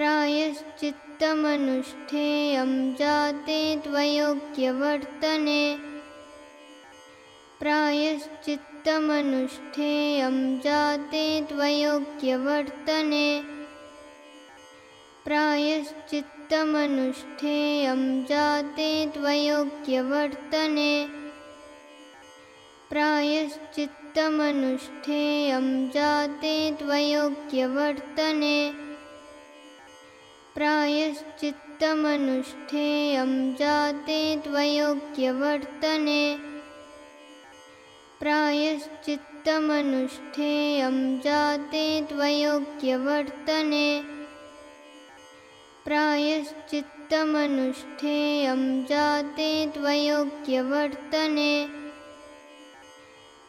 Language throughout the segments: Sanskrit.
प्रायश्चित्तमनुष्ठेयं जाते त्वयोग्यवर्तने। प्रायश्चित्तमनुष्ठेयं जाते त्वयोग्यवर्तने। प्रायश्चित्तमनुष्ठेयं जाते त्वयोग्यवर्तने। प्रायश्चित्तमनुष्ठेयं जाते त्वयोग्यवर्तने प्रायश्चित्तमनुष्ठेयं जाते त्वयोग्यवर्तने। प्रायश्चित्तमनुष्ठेयं जाते त्वयोग्यवर्तने। प्रायश्चित्तमनुष्ठेयं जाते त्वयोग्यवर्तने।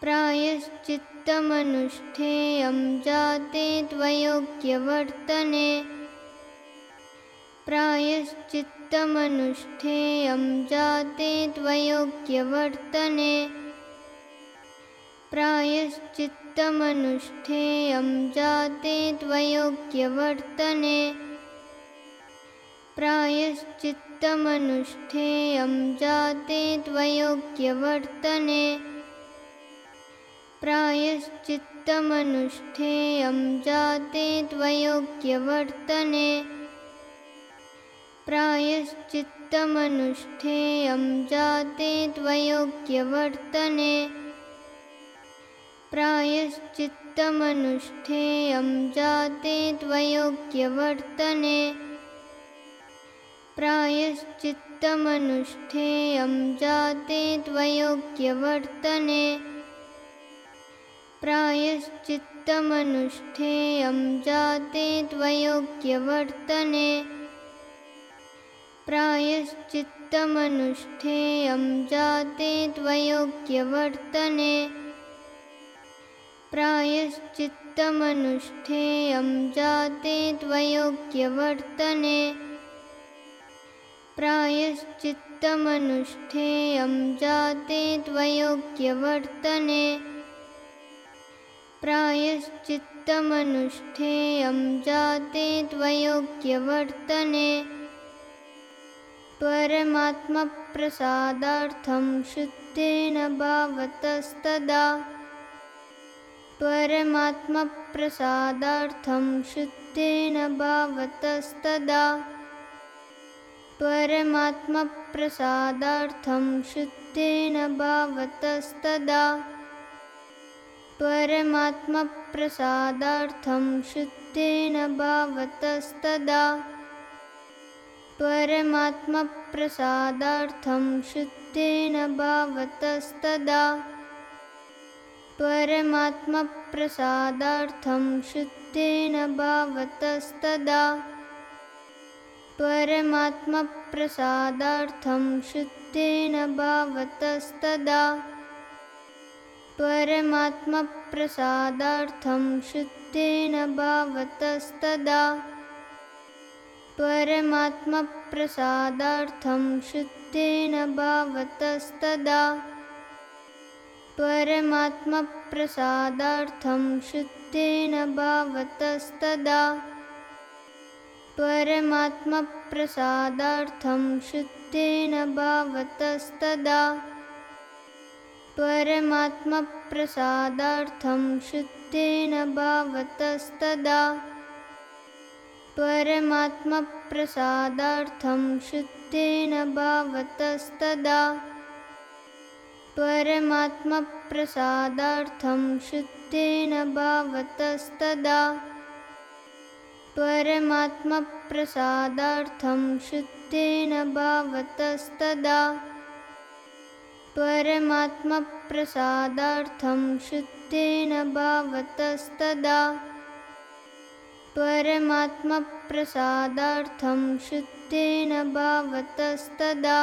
प्रायश्चित्तमनुष्ठेयं जाते त्वयोग्यवर्तने प्रायश्चित्तमनुष्ठेयं जाते त्वयोग्यवर्तने। प्रायश्चित्तमनुष्ठेयं जाते त्वयोग्यवर्तने। प्रायश्चित्तमनुष्ठेयं जाते त्वयोग्यवर्तने। प्रायश्चित्तमनुष्ठेयं जाते त्वयोग्यवर्तने प्रायश्चित्तमनुष्ठेयं जाते त्वयोग्यवर्तने प्रायश्चित्तमनुष्ठेयं जाते त्वयोग्यवर्तने प्रायश्चित्तमनुष्ठेयं जाते त्वयोग्यवर्तने प्रायश्चित्तमनुष्ठेयं जाते त्वयोग्यवर्तने प्रायश्चित्तमनुष्ठेयं जाते त्वयोग्यवर्तने। प्रायश्चित्तमनुष्ठेयं जाते त्वयोग्यवर्तने। प्रायश्चित्तमनुष्ठेयं जाते त्वयोग्यवर्तने। प्रायश्चित्तमनुष्ठेयं जाते त्वयोग्यवर्तने परमात्मप्रसादार्थं शुद्धेन भावतस्तदा परमात्मप्रसादार्थं शुद्धेन भावतस्तदा परमात्मप्रसादार्थं शुद्धेन भावतस्तदा परमात्मप्रसादार्थं शुद्धेन भावतस्तदा परमात्मप्रसादार्थं शुद्धेन भावतस्तदा परमात्मप्रसादार्थं शुद्धेन भावतस्तदा परमात्मप्रसादार्थं शुद्धेन भावतस्तदा परमात्मप्रसादार्थं शुद्धेन भावतस्तदा परमात्मप्रसादार्थं शुद्धेन भावतस्तदा। परमात्मप्रसादार्थं शुद्धेन भावतस्तदा। परमात्मप्रसादार्थं शुद्धेन भावतस्तदा। परमात्मप्रसादार्थं शुद्धेन भावतस्तदा परमात्मप्रसादार्थं शुद्धेन भावतस्तदा। परमात्मप्रसादार्थं शुद्धेन भावतस्तदा। परमात्मप्रसादार्थं शुद्धेन भावतस्तदा। परमात्मप्रसादार्थं शुद्धेन भावतस्तदा परमात्मप्रसादार्थं शुद्धेन भावतस्तदा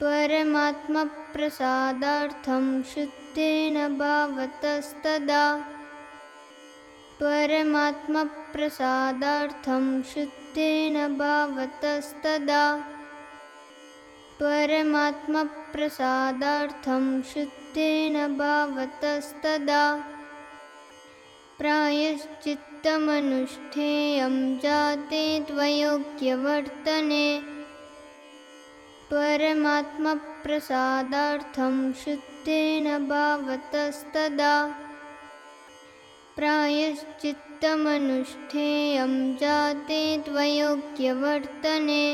परमात्मप्रसादार्थं शुद्धेन भावतस्तदा परमात्मप्रसादार्थं शुद्धेन भावतस्तदा परमात्मप्रसादार्थं शुद्धेन भावतस्तदा प्रायश्चित्त चित्तमनुष्ठेयं जाते त्वयोग्यवर्तने परमात्मप्रसादार्थं शुद्धेन भावतस्तदा। प्रायश्चित्तमनुष्ठेयं जाते त्वयोग्यवर्तने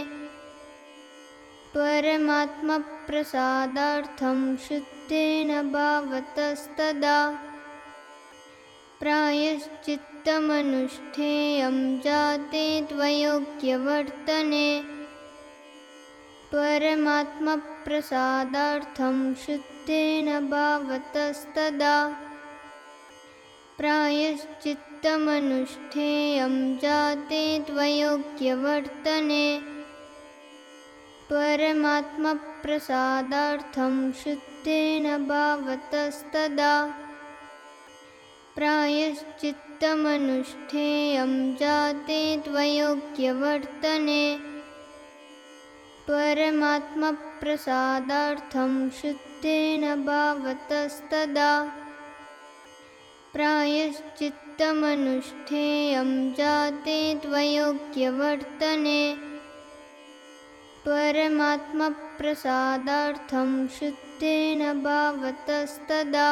परमात्मप्रसादार्थं शुद्धेन भावतस्तदा प्रायश्चित्तमनुष्ठेयं जाते परमात्मप्रसादार्थं शुद्धेन भावतस्तदा। प्रायश्चित्तमनुष्ठेयं परमात्मप्रसादार्थं शुद्धेन भावतस्तदा प्रायश्चित्तमनुष्ठेयं जाते त्वयोग्यवर्तने परमात्मप्रसादार्थं शुद्धेन भावतस्तदा। प्रायश्चित्तमनुष्ठेयं जाते त्वयोग्यवर्तने परमात्मप्रसादार्थं शुद्धेन भावतस्तदा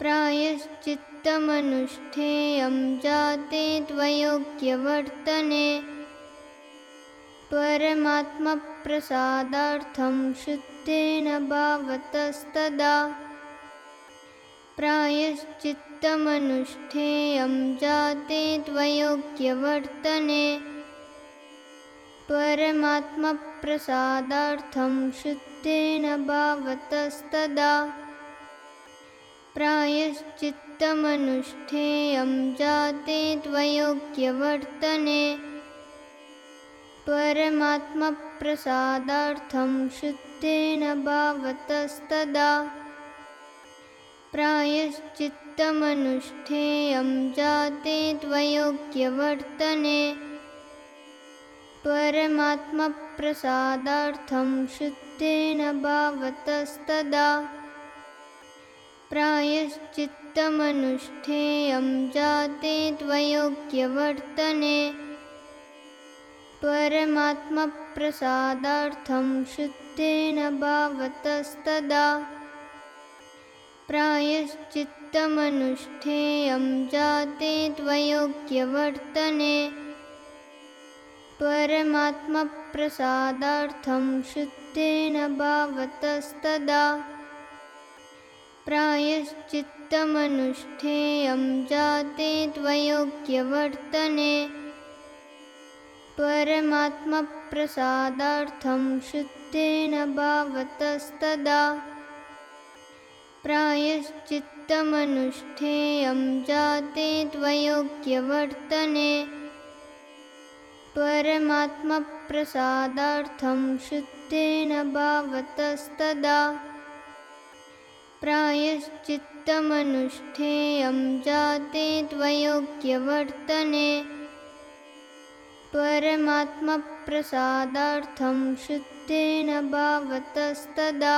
प्रायश्चित्तमनुष्ठेयं जाते त्वयोग्यवर्तने परमात्मप्रसादार्थं शुद्धेन भावतस्तदा। प्रायश्चित्तमनुष्ठेयं जाते त्वयोग्यवर्तने परमात्मप्रसादार्थं शुद्धेन भावतस्तदा प्रायश्चित्तमनुष्ठेयं जाते त्वयोग्यवर्तने। परमात्मप्रसादार्थं शुद्धेन भावतस्तदा। प्रायश्चित्तमनुष्ठेयं जाते त्वयोग्यवर्तने। परमात्मप्रसादार्थं शुद्धेन भावतस्तदा प्रायश्चित्तमनुष्ठेयं जाते त्वयोग्यवर्तने। परमात्मप्रसादार्थं शुद्धेन भावतस्तदा। प्रायश्चित्तमनुष्ठेयं जाते त्वयोग्यवर्तने। परमात्मप्रसादार्थं शुद्धेन भावतस्तदा प्रायश्चित्तमनुष्ठेयं जाते त्वयोग्यवर्तने। परमात्मप्रसादार्थं शुद्धेन भावतस्तदा। प्रायश्चित्तमनुष्ठेयं जाते त्वयोग्यवर्तने। परमात्मप्रसादार्थं शुद्धेन भावतस्तदा प्रायश्चित्तमनुष्ठेयं जाते त्वयोग्यवर्तने। परमात्मप्रसादार्थं शुद्धेन भावतस्तदा